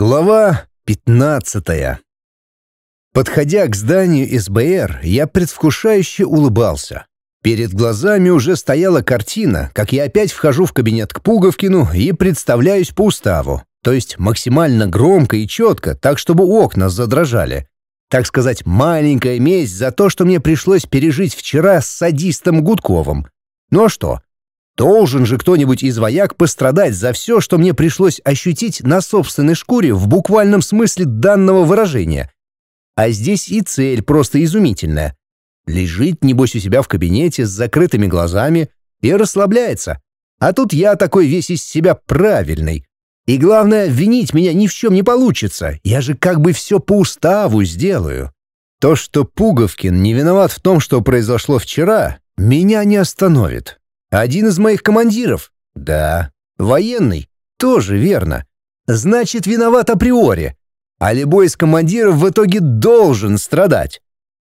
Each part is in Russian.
Глава 15 Подходя к зданию СБР, я предвкушающе улыбался. Перед глазами уже стояла картина, как я опять вхожу в кабинет к Пуговкину и представляюсь по уставу, то есть максимально громко и четко, так чтобы окна задрожали. Так сказать, маленькая месть за то, что мне пришлось пережить вчера с садистом Гудковым. Ну а что? Должен же кто-нибудь из вояк пострадать за все, что мне пришлось ощутить на собственной шкуре в буквальном смысле данного выражения. А здесь и цель просто изумительная. Лежит, небось, у себя в кабинете с закрытыми глазами и расслабляется. А тут я такой весь из себя правильный. И главное, винить меня ни в чем не получится. Я же как бы все по уставу сделаю. То, что Пуговкин не виноват в том, что произошло вчера, меня не остановит. Один из моих командиров? Да. Военный? Тоже верно. Значит, виноват априори. А любой из командиров в итоге должен страдать.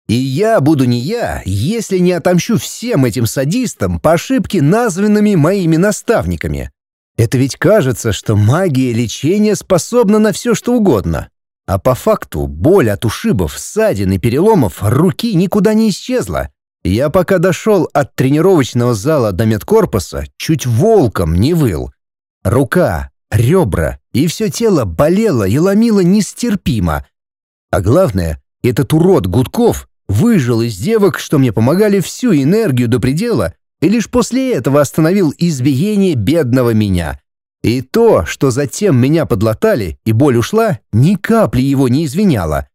И я буду не я, если не отомщу всем этим садистам по ошибке, названными моими наставниками. Это ведь кажется, что магия лечения способна на все, что угодно. А по факту боль от ушибов, ссадин и переломов руки никуда не исчезла. Я пока дошел от тренировочного зала до медкорпуса, чуть волком не выл. Рука, ребра и все тело болело и ломило нестерпимо. А главное, этот урод Гудков выжил из девок, что мне помогали всю энергию до предела, и лишь после этого остановил избиение бедного меня. И то, что затем меня подлатали и боль ушла, ни капли его не извиняло.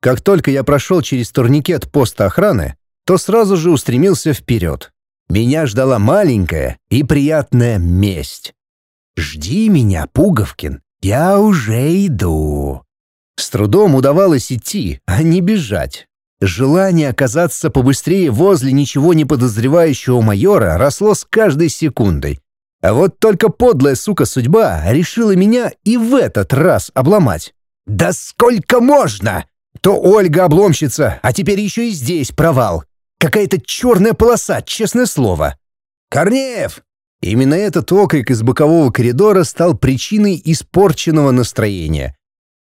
Как только я прошел через турникет поста охраны, то сразу же устремился вперед. Меня ждала маленькая и приятная месть. «Жди меня, Пуговкин, я уже иду». С трудом удавалось идти, а не бежать. Желание оказаться побыстрее возле ничего не подозревающего майора росло с каждой секундой. А вот только подлая сука судьба решила меня и в этот раз обломать. «Да сколько можно?» То Ольга обломщица, а теперь еще и здесь провал. Какая-то черная полоса, честное слово. «Корнеев!» Именно этот окрик из бокового коридора стал причиной испорченного настроения.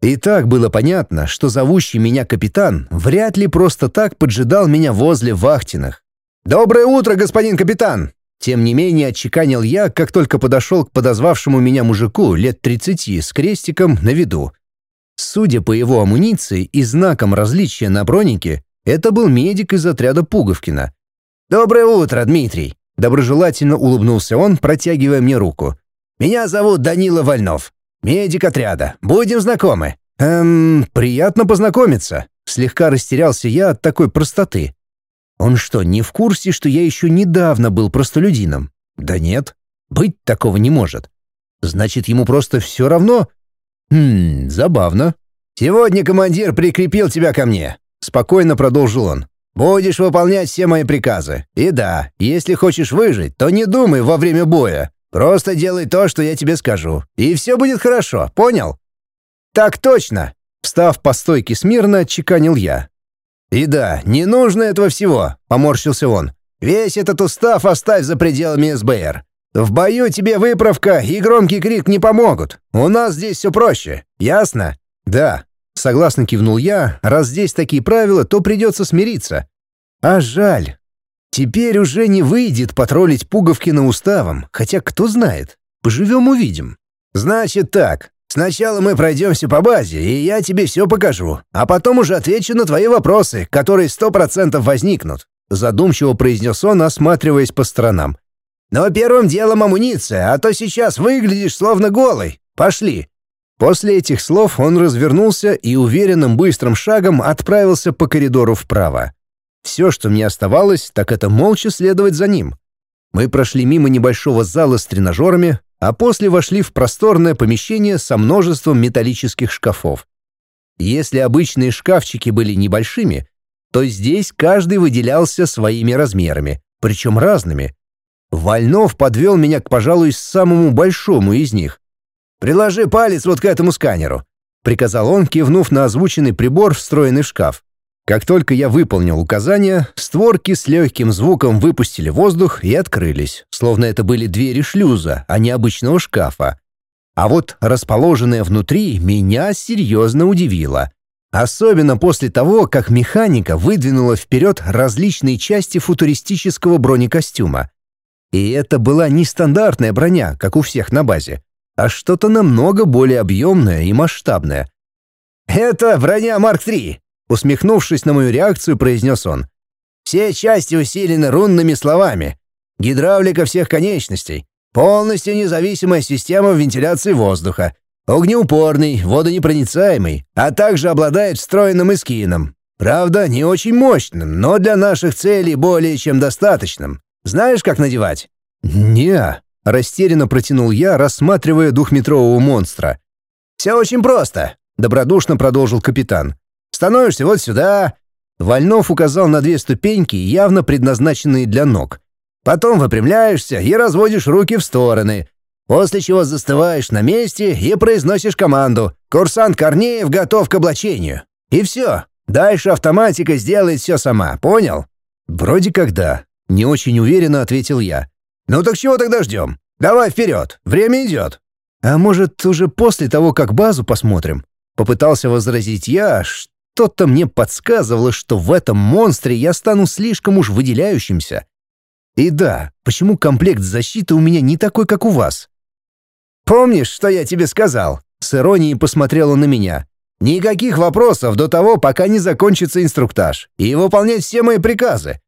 И так было понятно, что зовущий меня капитан вряд ли просто так поджидал меня возле вахтенных. «Доброе утро, господин капитан!» Тем не менее, отчеканил я, как только подошел к подозвавшему меня мужику лет 30 с крестиком на виду. Судя по его амуниции и знакам различия на бронике, это был медик из отряда Пуговкина. «Доброе утро, Дмитрий!» Доброжелательно улыбнулся он, протягивая мне руку. «Меня зовут Данила Вольнов. Медик отряда. Будем знакомы». «Эм, приятно познакомиться». Слегка растерялся я от такой простоты. Он что, не в курсе, что я еще недавно был простолюдином? Да нет, быть такого не может. Значит, ему просто все равно? Хм, забавно. Сегодня командир прикрепил тебя ко мне. Спокойно продолжил он. «Будешь выполнять все мои приказы. И да, если хочешь выжить, то не думай во время боя. Просто делай то, что я тебе скажу. И все будет хорошо, понял?» «Так точно!» Встав по стойке смирно, чеканил я. «И да, не нужно этого всего», — поморщился он. «Весь этот устав оставь за пределами СБР. В бою тебе выправка и громкий крик не помогут. У нас здесь все проще. Ясно?» «Да», Согласно кивнул я, раз здесь такие правила, то придется смириться. А жаль. Теперь уже не выйдет потроллить Пуговкина уставом, хотя кто знает. Поживем увидим. Значит так, сначала мы пройдемся по базе, и я тебе все покажу, а потом уже отвечу на твои вопросы, которые сто процентов возникнут. Задумчиво произнес он, осматриваясь по сторонам. Но первым делом амуниция, а то сейчас выглядишь словно голый. Пошли. После этих слов он развернулся и уверенным быстрым шагом отправился по коридору вправо. Все, что мне оставалось, так это молча следовать за ним. Мы прошли мимо небольшого зала с тренажерами, а после вошли в просторное помещение со множеством металлических шкафов. Если обычные шкафчики были небольшими, то здесь каждый выделялся своими размерами, причем разными. Вольнов подвел меня к, пожалуй, самому большому из них. «Приложи палец вот к этому сканеру», — приказал он, кивнув на озвученный прибор, встроенный в шкаф. Как только я выполнил указания, створки с легким звуком выпустили воздух и открылись, словно это были двери шлюза, а не обычного шкафа. А вот расположенное внутри меня серьезно удивило. Особенно после того, как механика выдвинула вперед различные части футуристического бронекостюма. И это была не стандартная броня, как у всех на базе, а что-то намного более объемное и масштабное. «Это броня Марк-3», — усмехнувшись на мою реакцию, произнес он. «Все части усилены рунными словами. Гидравлика всех конечностей. Полностью независимая система вентиляции воздуха огнеупорный, водонепроницаемый, а также обладает встроенным эскином. Правда, не очень мощным, но для наших целей более чем достаточным. Знаешь, как надевать?» «Не», — растерянно протянул я, рассматривая двухметрового монстра. «Все очень просто», — добродушно продолжил капитан. «Становишься вот сюда». Вольнов указал на две ступеньки, явно предназначенные для ног. Потом выпрямляешься и разводишь руки в стороны, после чего застываешь на месте и произносишь команду «Курсант Корнеев готов к облачению». И все. Дальше автоматика сделает все сама, понял? Вроде как да. Не очень уверенно ответил я. Ну так чего тогда ждем? Давай вперед, время идет. А может, уже после того, как базу посмотрим? Попытался возразить я, что-то мне подсказывало, что в этом монстре я стану слишком уж выделяющимся. И да, почему комплект защиты у меня не такой, как у вас? «Помнишь, что я тебе сказал?» С иронией посмотрела на меня. «Никаких вопросов до того, пока не закончится инструктаж, и выполнять все мои приказы».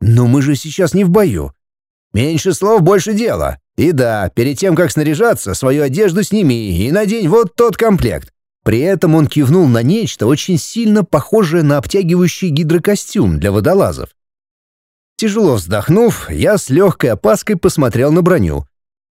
«Но мы же сейчас не в бою». «Меньше слов, больше дела. И да, перед тем, как снаряжаться, свою одежду сними и надень вот тот комплект». При этом он кивнул на нечто очень сильно похожее на обтягивающий гидрокостюм для водолазов. Тяжело вздохнув, я с легкой опаской посмотрел на броню.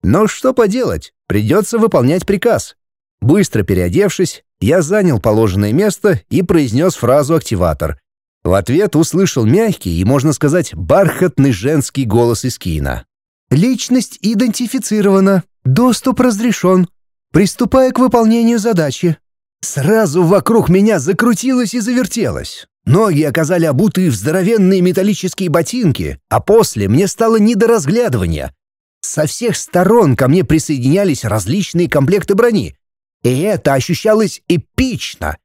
Но что поделать, придется выполнять приказ. Быстро переодевшись, я занял положенное место и произнес фразу «активатор». В ответ услышал мягкий и, можно сказать, бархатный женский голос из кино. «Личность идентифицирована. Доступ разрешен. Приступая к выполнению задачи». Сразу вокруг меня закрутилось и завертелось. Ноги оказали обутые в здоровенные металлические ботинки, а после мне стало не до разглядывания. Со всех сторон ко мне присоединялись различные комплекты брони. И это ощущалось эпично.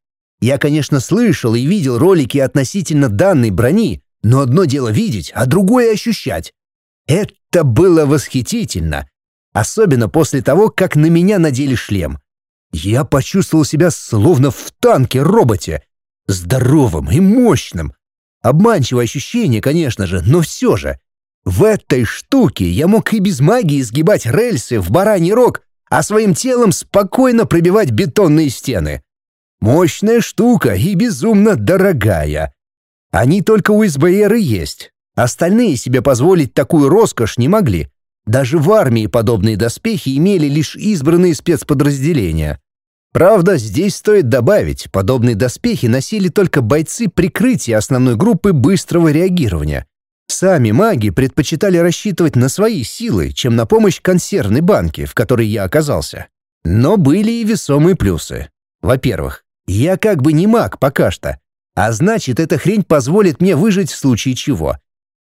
Я, конечно, слышал и видел ролики относительно данной брони, но одно дело видеть, а другое ощущать. Это было восхитительно. Особенно после того, как на меня надели шлем. Я почувствовал себя словно в танке-роботе. Здоровым и мощным. Обманчивое ощущение, конечно же, но все же. В этой штуке я мог и без магии сгибать рельсы в бараний рог, а своим телом спокойно пробивать бетонные стены. Мощная штука и безумно дорогая. Они только у СБР и есть. Остальные себе позволить такую роскошь не могли. Даже в армии подобные доспехи имели лишь избранные спецподразделения. Правда, здесь стоит добавить, подобные доспехи носили только бойцы прикрытия основной группы быстрого реагирования. Сами маги предпочитали рассчитывать на свои силы, чем на помощь консервной банке, в которой я оказался. Но были и весомые плюсы. Во-первых, я как бы не маг пока что, а значит, эта хрень позволит мне выжить в случае чего.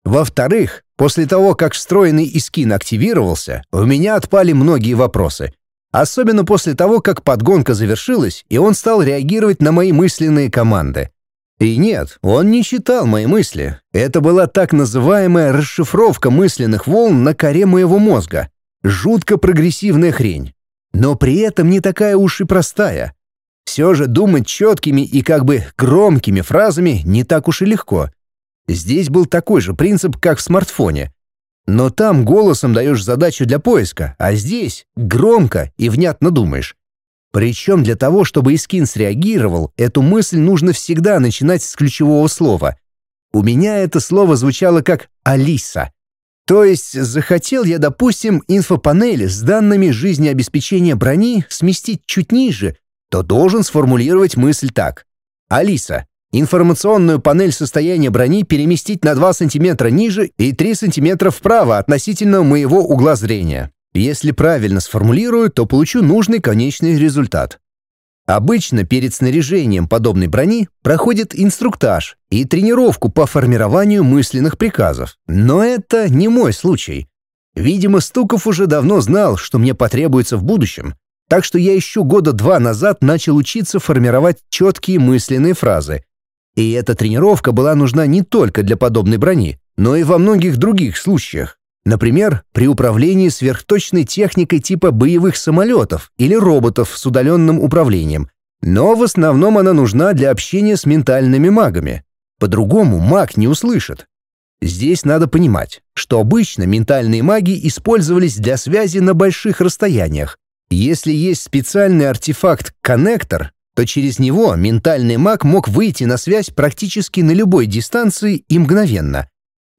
Во-вторых, после того, как встроенный искин активировался, у меня отпали многие вопросы. Особенно после того, как подгонка завершилась, и он стал реагировать на мои мысленные команды. И нет, он не читал мои мысли. Это была так называемая расшифровка мысленных волн на коре моего мозга. Жутко прогрессивная хрень. Но при этом не такая уж и простая. Все же думать четкими и как бы громкими фразами не так уж и легко. Здесь был такой же принцип, как в смартфоне. Но там голосом даешь задачу для поиска, а здесь громко и внятно думаешь. Причем для того, чтобы Искин среагировал, эту мысль нужно всегда начинать с ключевого слова. У меня это слово звучало как «Алиса». То есть захотел я, допустим, инфопанель с данными жизнеобеспечения брони сместить чуть ниже, то должен сформулировать мысль так. «Алиса, информационную панель состояния брони переместить на 2 см ниже и 3 см вправо относительно моего угла зрения». Если правильно сформулирую, то получу нужный конечный результат. Обычно перед снаряжением подобной брони проходит инструктаж и тренировку по формированию мысленных приказов. Но это не мой случай. Видимо, Стуков уже давно знал, что мне потребуется в будущем. Так что я еще года два назад начал учиться формировать четкие мысленные фразы. И эта тренировка была нужна не только для подобной брони, но и во многих других случаях. Например, при управлении сверхточной техникой типа боевых самолетов или роботов с удаленным управлением. Но в основном она нужна для общения с ментальными магами. По-другому маг не услышит. Здесь надо понимать, что обычно ментальные маги использовались для связи на больших расстояниях. Если есть специальный артефакт-коннектор, то через него ментальный маг мог выйти на связь практически на любой дистанции и мгновенно.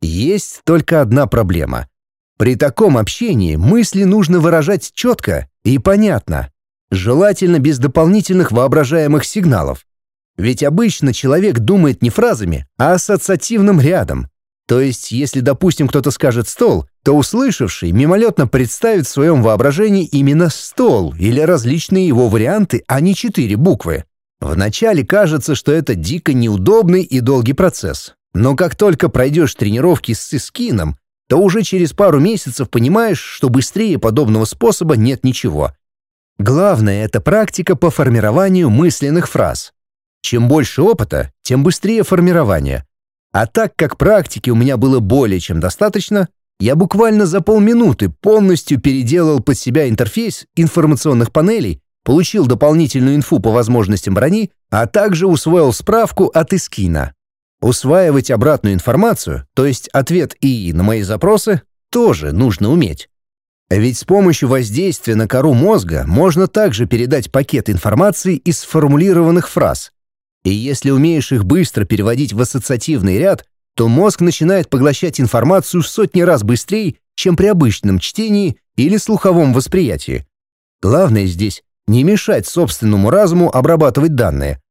Есть только одна проблема. При таком общении мысли нужно выражать четко и понятно, желательно без дополнительных воображаемых сигналов. Ведь обычно человек думает не фразами, а ассоциативным рядом. То есть, если, допустим, кто-то скажет «стол», то услышавший мимолетно представит в своем воображении именно «стол» или различные его варианты, а не четыре буквы. Вначале кажется, что это дико неудобный и долгий процесс. Но как только пройдешь тренировки с Искином, то уже через пару месяцев понимаешь, что быстрее подобного способа нет ничего. Главное — это практика по формированию мысленных фраз. Чем больше опыта, тем быстрее формирование. А так как практики у меня было более чем достаточно, я буквально за полминуты полностью переделал под себя интерфейс информационных панелей, получил дополнительную инфу по возможностям брони, а также усвоил справку от Искина. Усваивать обратную информацию, то есть ответ ИИ на мои запросы, тоже нужно уметь. Ведь с помощью воздействия на кору мозга можно также передать пакет информации из сформулированных фраз, и если умеешь их быстро переводить в ассоциативный ряд, то мозг начинает поглощать информацию в сотни раз быстрее, чем при обычном чтении или слуховом восприятии. Главное здесь не мешать собственному разуму обрабатывать данные.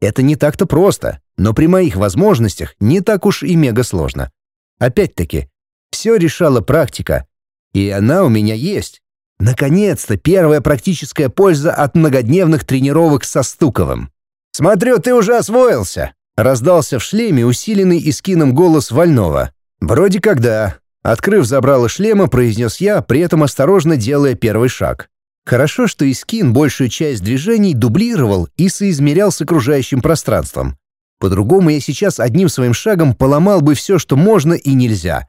Это не так-то просто, но при моих возможностях не так уж и мега сложно. Опять-таки, все решала практика, и она у меня есть. Наконец-то первая практическая польза от многодневных тренировок со Стуковым. «Смотрю, ты уже освоился!» — раздался в шлеме усиленный искином голос Вольного. «Вроде когда». Открыв забрало шлема, произнес я, при этом осторожно делая первый шаг. Хорошо, что Искин большую часть движений дублировал и соизмерял с окружающим пространством. По-другому я сейчас одним своим шагом поломал бы все, что можно и нельзя.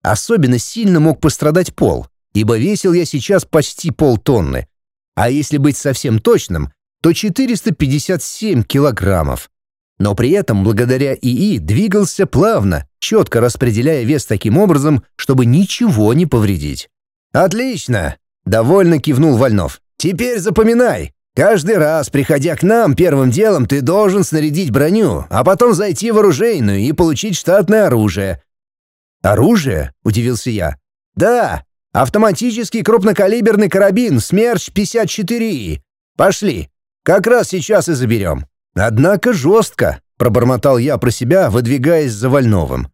Особенно сильно мог пострадать пол, ибо весил я сейчас почти полтонны. А если быть совсем точным, то 457 килограммов. Но при этом, благодаря ИИ, двигался плавно, четко распределяя вес таким образом, чтобы ничего не повредить. «Отлично!» — довольно кивнул Вольнов. «Теперь запоминай. Каждый раз, приходя к нам, первым делом ты должен снарядить броню, а потом зайти в оружейную и получить штатное оружие». «Оружие?» — удивился я. «Да, автоматический крупнокалиберный карабин «Смерч-54И». Пошли, как раз сейчас и заберем. Однако жестко, пробормотал я про себя, выдвигаясь за Вольновым.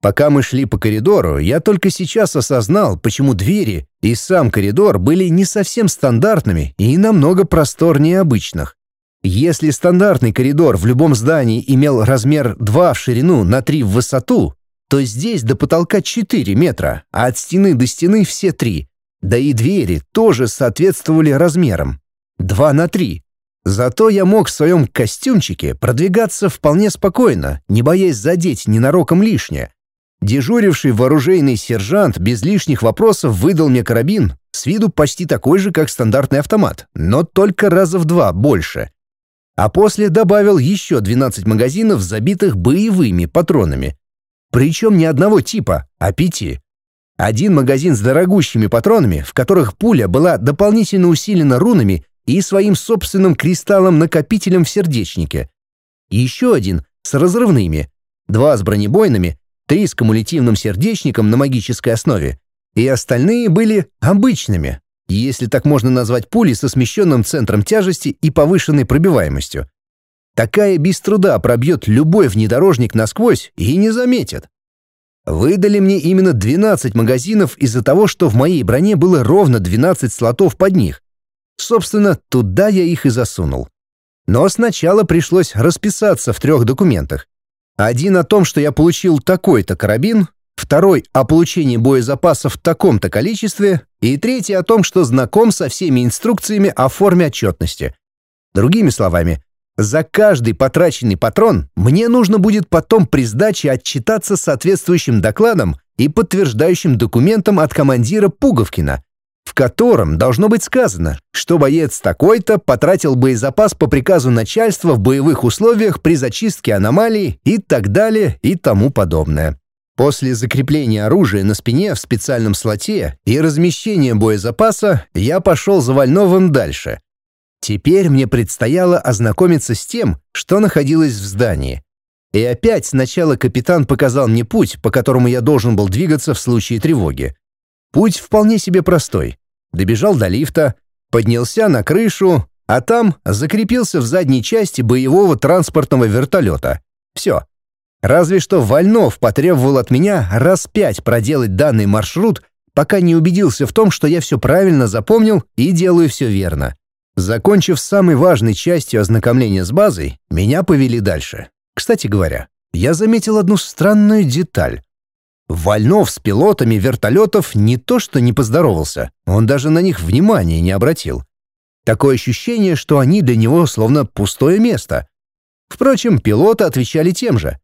Пока мы шли по коридору, я только сейчас осознал, почему двери и сам коридор были не совсем стандартными и намного просторнее обычных. Если стандартный коридор в любом здании имел размер 2 в ширину на 3 в высоту, то здесь до потолка 4 метра, а от стены до стены все 3. Да и двери тоже соответствовали размерам. 2 на 3. Зато я мог в своем костюмчике продвигаться вполне спокойно, не боясь задеть ненароком лишнее. Дежуривший вооруженный сержант без лишних вопросов выдал мне карабин, с виду почти такой же, как стандартный автомат, но только раза в два больше. А после добавил еще 12 магазинов, забитых боевыми патронами. Причем не одного типа, а пяти. Один магазин с дорогущими патронами, в которых пуля была дополнительно усилена рунами и своим собственным кристаллом-накопителем в сердечнике. Еще один с разрывными, два с бронебойными, три с кумулятивным сердечником на магической основе, и остальные были обычными, если так можно назвать пули со смещенным центром тяжести и повышенной пробиваемостью. Такая без труда пробьет любой внедорожник насквозь и не заметит. Выдали мне именно 12 магазинов из-за того, что в моей броне было ровно 12 слотов под них, Собственно, туда я их и засунул. Но сначала пришлось расписаться в трех документах. Один о том, что я получил такой-то карабин, второй — о получении боезапасов в таком-то количестве, и третий — о том, что знаком со всеми инструкциями о форме отчетности. Другими словами, за каждый потраченный патрон мне нужно будет потом при сдаче отчитаться соответствующим докладом и подтверждающим документом от командира Пуговкина, в котором должно быть сказано, что боец такой-то потратил боезапас по приказу начальства в боевых условиях при зачистке аномалий и так далее и тому подобное. После закрепления оружия на спине в специальном слоте и размещения боезапаса я пошел за Вольновым дальше. Теперь мне предстояло ознакомиться с тем, что находилось в здании. И опять сначала капитан показал мне путь, по которому я должен был двигаться в случае тревоги. Путь вполне себе простой. Добежал до лифта, поднялся на крышу, а там закрепился в задней части боевого транспортного вертолета. Все. Разве что Вольнов потребовал от меня раз пять проделать данный маршрут, пока не убедился в том, что я все правильно запомнил и делаю все верно. Закончив самой важной частью ознакомления с базой, меня повели дальше. Кстати говоря, я заметил одну странную деталь. Вольнов с пилотами вертолетов не то что не поздоровался, он даже на них внимания не обратил. Такое ощущение, что они для него словно пустое место. Впрочем, пилоты отвечали тем же.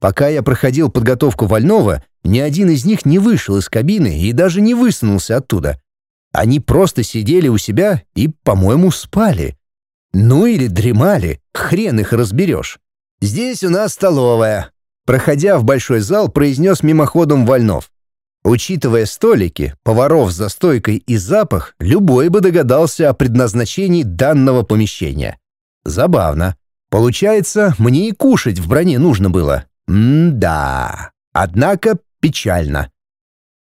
Пока я проходил подготовку Вольнова, ни один из них не вышел из кабины и даже не высунулся оттуда. Они просто сидели у себя и, по-моему, спали. Ну или дремали, хрен их разберешь. «Здесь у нас столовая», — проходя в большой зал, произнес мимоходом Вольнов. Учитывая столики, поваров за стойкой и запах, любой бы догадался о предназначении данного помещения. Забавно. Получается, мне и кушать в броне нужно было. М-да. Однако печально.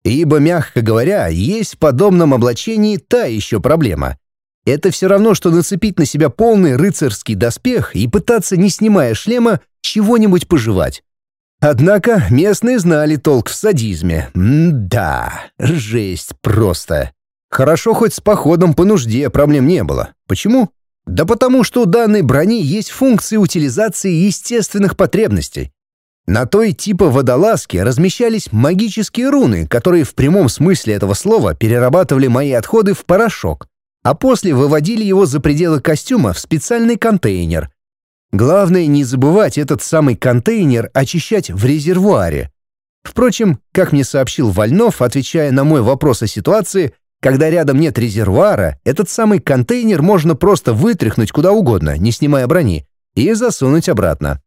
Ибо, мягко говоря, есть в подобном облачении та еще проблема. Это все равно, что нацепить на себя полный рыцарский доспех и пытаться, не снимая шлема, чего-нибудь пожевать. Однако местные знали толк в садизме. М-да, жесть просто. Хорошо хоть с походом по нужде проблем не было. Почему? Да потому что у данной брони есть функции утилизации естественных потребностей. На той типа водолазки размещались магические руны, которые в прямом смысле этого слова перерабатывали мои отходы в порошок а после выводили его за пределы костюма в специальный контейнер. Главное не забывать этот самый контейнер очищать в резервуаре. Впрочем, как мне сообщил Вольнов, отвечая на мой вопрос о ситуации, когда рядом нет резервуара, этот самый контейнер можно просто вытряхнуть куда угодно, не снимая брони, и засунуть обратно.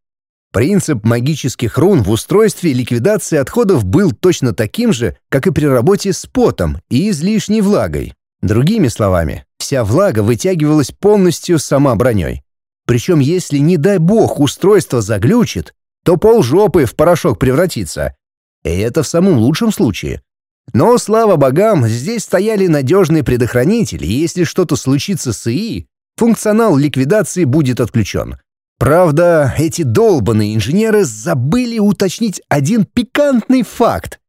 Принцип магических рун в устройстве ликвидации отходов был точно таким же, как и при работе с потом и излишней влагой. Другими словами, вся влага вытягивалась полностью сама броней. Причем если, не дай бог, устройство заглючит, то полжопы в порошок превратится. И это в самом лучшем случае. Но, слава богам, здесь стояли надежные предохранители, и если что-то случится с ИИ, функционал ликвидации будет отключен. Правда, эти долбанные инженеры забыли уточнить один пикантный факт.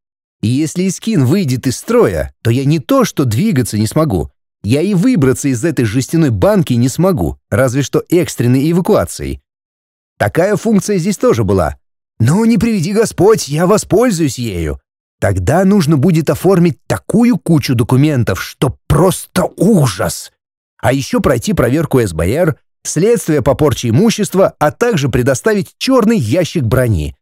Если Искин выйдет из строя, то я не то что двигаться не смогу, я и выбраться из этой жестяной банки не смогу, разве что экстренной эвакуацией. Такая функция здесь тоже была. Но не приведи Господь, я воспользуюсь ею. Тогда нужно будет оформить такую кучу документов, что просто ужас. А еще пройти проверку СБР, следствие по порче имущества, а также предоставить черный ящик брони.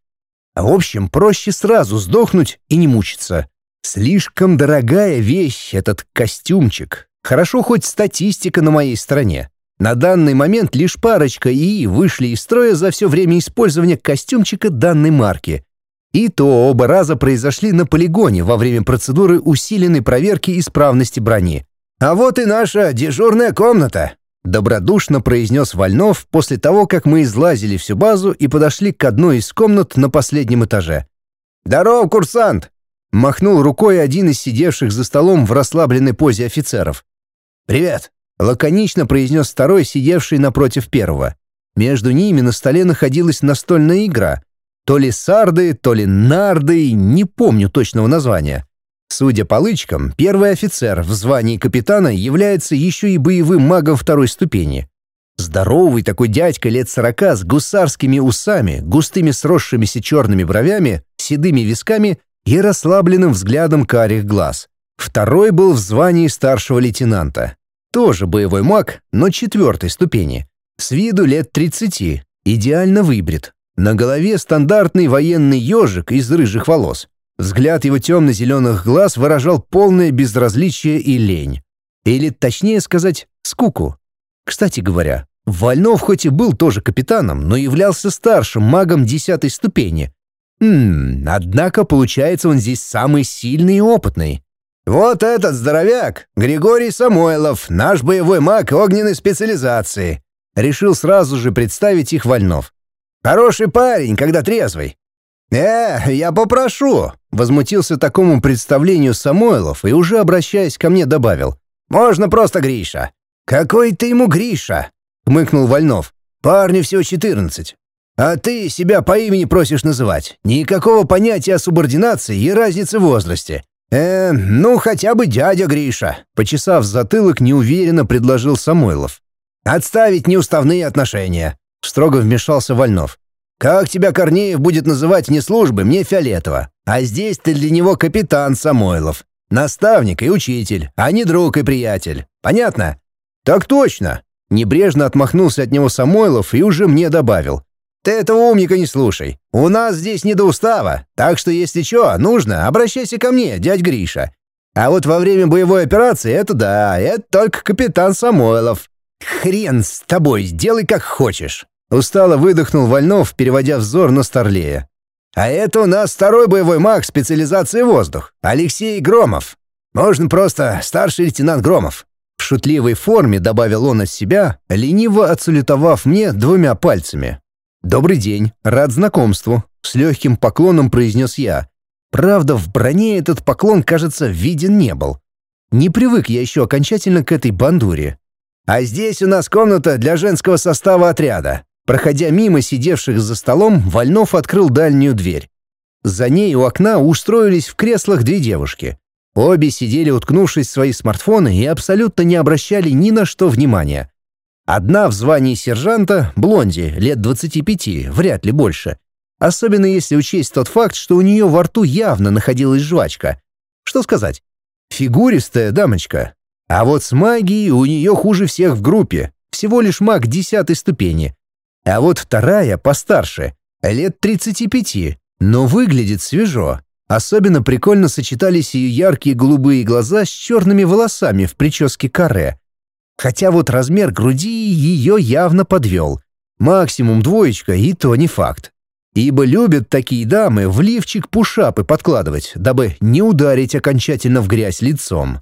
В общем, проще сразу сдохнуть и не мучиться. Слишком дорогая вещь этот костюмчик. Хорошо хоть статистика на моей стороне. На данный момент лишь парочка ИИ вышли из строя за все время использования костюмчика данной марки. И то оба раза произошли на полигоне во время процедуры усиленной проверки исправности брони. А вот и наша дежурная комната. Добродушно произнес Вольнов после того, как мы излазили всю базу и подошли к одной из комнат на последнем этаже. «Здорово, курсант!» — махнул рукой один из сидевших за столом в расслабленной позе офицеров. «Привет!» — лаконично произнес второй, сидевший напротив первого. Между ними на столе находилась настольная игра. То ли сарды, то ли нарды, не помню точного названия. Судя по лычкам, первый офицер в звании капитана является еще и боевым магом второй ступени. Здоровый такой дядька лет сорока с гусарскими усами, густыми сросшимися черными бровями, седыми висками и расслабленным взглядом карих глаз. Второй был в звании старшего лейтенанта. Тоже боевой маг, но четвертой ступени. С виду лет 30, идеально выбрит. На голове стандартный военный ежик из рыжих волос. Взгляд его темно-зеленых глаз выражал полное безразличие и лень. Или, точнее сказать, скуку. Кстати говоря, Вольнов хоть и был тоже капитаном, но являлся старшим магом десятой ступени. Хм, однако, получается, он здесь самый сильный и опытный. «Вот этот здоровяк, Григорий Самойлов, наш боевой маг огненной специализации», решил сразу же представить их Вольнов. «Хороший парень, когда трезвый». «Э, я попрошу», — возмутился такому представлению Самойлов и уже обращаясь ко мне добавил. «Можно просто Гриша». «Какой ты ему Гриша?» хмыкнул Вольнов. «Парню всего четырнадцать. А ты себя по имени просишь называть. Никакого понятия о субординации и разнице в возрасте. Э, ну хотя бы дядя Гриша», — почесав затылок, неуверенно предложил Самойлов. «Отставить неуставные отношения», — строго вмешался Вольнов. «Как тебя Корнеев будет называть не службы, мне фиолетово. А здесь ты для него капитан Самойлов. Наставник и учитель, а не друг и приятель. Понятно?» «Так точно», Небрежно отмахнулся от него Самойлов и уже мне добавил. «Ты этого умника не слушай. У нас здесь не до устава, так что если что, нужно, обращайся ко мне, дядь Гриша. А вот во время боевой операции это да, это только капитан Самойлов. Хрен с тобой, сделай как хочешь». Устало выдохнул Вольнов, переводя взор на Старлея. «А это у нас второй боевой маг специализации воздух, Алексей Громов. Можно просто старший лейтенант Громов. В шутливой форме добавил он от себя, лениво отсулетовав мне двумя пальцами. «Добрый день, рад знакомству», — с легким поклоном произнес я. Правда, в броне этот поклон, кажется, виден не был. Не привык я еще окончательно к этой бандуре. «А здесь у нас комната для женского состава отряда». Проходя мимо сидевших за столом, Вольнов открыл дальнюю дверь. За ней у окна устроились в креслах две девушки. Обе сидели, уткнувшись в свои смартфоны, и абсолютно не обращали ни на что внимания. Одна в звании сержанта, блонди, лет 25, вряд ли больше. Особенно если учесть тот факт, что у нее во рту явно находилась жвачка. Что сказать? Фигуристая дамочка. А вот с магией у нее хуже всех в группе. Всего лишь маг десятой ступени. А вот вторая, постарше, лет 35, но выглядит свежо. Особенно прикольно сочетались ее яркие голубые глаза с черными волосами в прическе каре. Хотя вот размер груди ее явно подвел. Максимум двоечка, и то не факт. Ибо любят такие дамы в лифчик пушапы подкладывать, дабы не ударить окончательно в грязь лицом.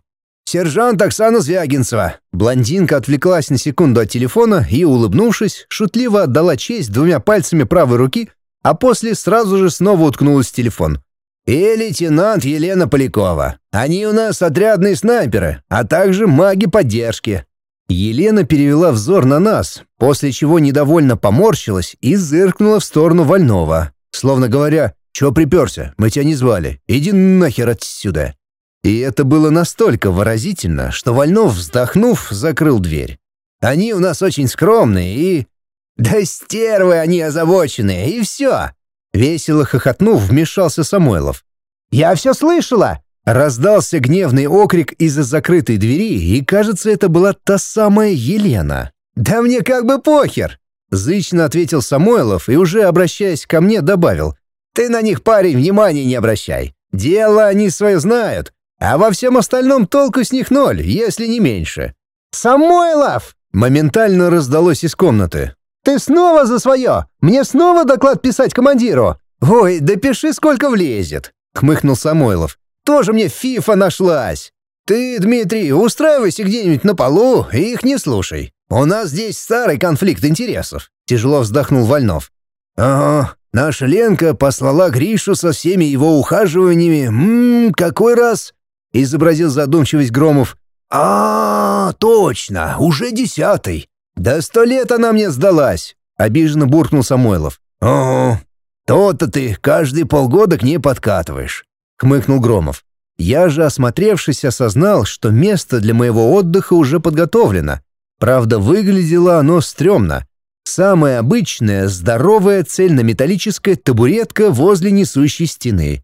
«Сержант Оксана Звягинцева!» Блондинка отвлеклась на секунду от телефона и, улыбнувшись, шутливо отдала честь двумя пальцами правой руки, а после сразу же снова уткнулась в телефон. И лейтенант Елена Полякова. Они у нас отрядные снайперы, а также маги поддержки». Елена перевела взор на нас, после чего недовольно поморщилась и зыркнула в сторону Вольнова, словно говоря, «Чё приперся? Мы тебя не звали. Иди нахер отсюда». И это было настолько выразительно, что Вольнов, вздохнув, закрыл дверь. «Они у нас очень скромные и...» «Да стервы они озабоченные, и все!» Весело хохотнув, вмешался Самойлов. «Я все слышала!» Раздался гневный окрик из-за закрытой двери, и, кажется, это была та самая Елена. «Да мне как бы похер!» Зычно ответил Самойлов и, уже обращаясь ко мне, добавил. «Ты на них, парень, внимания не обращай. Дело они свое знают, а во всем остальном толку с них ноль, если не меньше». «Самойлов!» Моментально раздалось из комнаты. «Ты снова за свое! Мне снова доклад писать командиру!» «Ой, да пиши, сколько влезет!» — хмыкнул Самойлов. «Тоже мне фифа нашлась!» «Ты, Дмитрий, устраивайся где-нибудь на полу и их не слушай. У нас здесь старый конфликт интересов», — тяжело вздохнул Вольнов. «Ага, наша Ленка послала Гришу со всеми его ухаживаниями. Ммм, какой раз?» — изобразил задумчивость Громов. «А, точно, уже десятый. «Да сто лет она мне сдалась!» — обиженно буркнул Самойлов. «Ого, то-то ты каждые полгода к ней подкатываешь», — хмыкнул Громов. Я же, осмотревшись, осознал, что место для моего отдыха уже подготовлено. Правда, выглядело оно стрёмно. Самая обычная, здоровая цельнометаллическая табуретка возле несущей стены.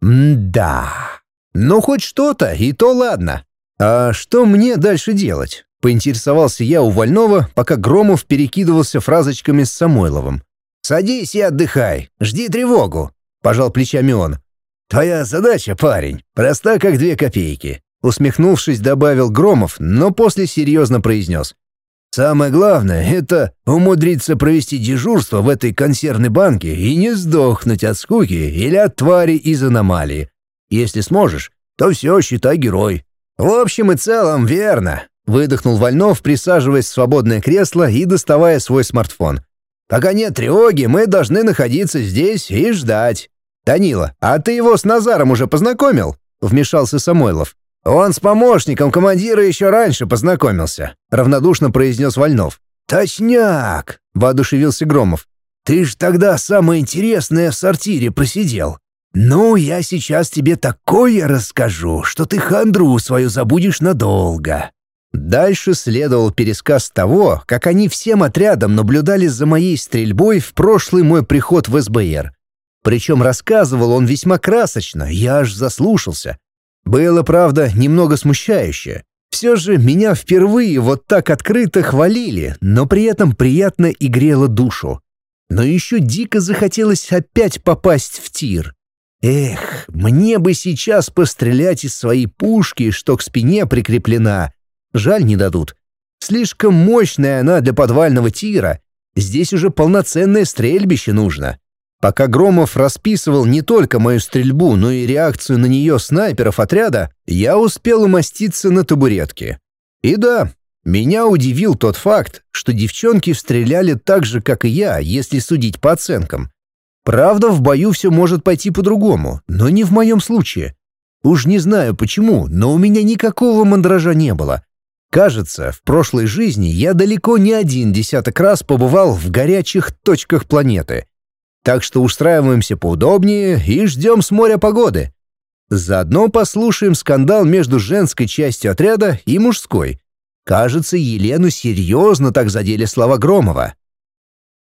М-да. Ну, хоть что-то, и то ладно. А что мне дальше делать? Поинтересовался я у Вольнова, пока Громов перекидывался фразочками с Самойловым. «Садись и отдыхай, жди тревогу», — пожал плечами он. «Твоя задача, парень, проста как две копейки», — усмехнувшись, добавил Громов, но после серьезно произнес. «Самое главное — это умудриться провести дежурство в этой консервной банке и не сдохнуть от скуки или от твари из аномалии. Если сможешь, то все, считай герой». «В общем и целом, верно», Выдохнул Вольнов, присаживаясь в свободное кресло и доставая свой смартфон. «Пока нет тревоги, мы должны находиться здесь и ждать». «Данила, а ты его с Назаром уже познакомил?» — вмешался Самойлов. «Он с помощником командира еще раньше познакомился», — равнодушно произнес Вольнов. «Точняк!» — воодушевился Громов. «Ты ж тогда самое интересное в сортире просидел. Ну, я сейчас тебе такое расскажу, что ты хандру свою забудешь надолго». Дальше следовал пересказ того, как они всем отрядом наблюдали за моей стрельбой в прошлый мой приход в СБР. Причем рассказывал он весьма красочно, я аж заслушался. Было, правда, немного смущающе. Все же меня впервые вот так открыто хвалили, но при этом приятно и грело душу. Но еще дико захотелось опять попасть в тир. Эх, мне бы сейчас пострелять из своей пушки, что к спине прикреплена, Жаль, не дадут. Слишком мощная она для подвального тира. Здесь уже полноценное стрельбище нужно. Пока Громов расписывал не только мою стрельбу, но и реакцию на нее снайперов отряда, я успел умоститься на табуретке. И да, меня удивил тот факт, что девчонки стреляли так же, как и я, если судить по оценкам. Правда, в бою все может пойти по-другому, но не в моем случае. Уж не знаю почему, но у меня никакого мандража не было. Кажется, в прошлой жизни я далеко не один десяток раз побывал в горячих точках планеты. Так что устраиваемся поудобнее и ждем с моря погоды. Заодно послушаем скандал между женской частью отряда и мужской. Кажется, Елену серьезно так задели слова Громова.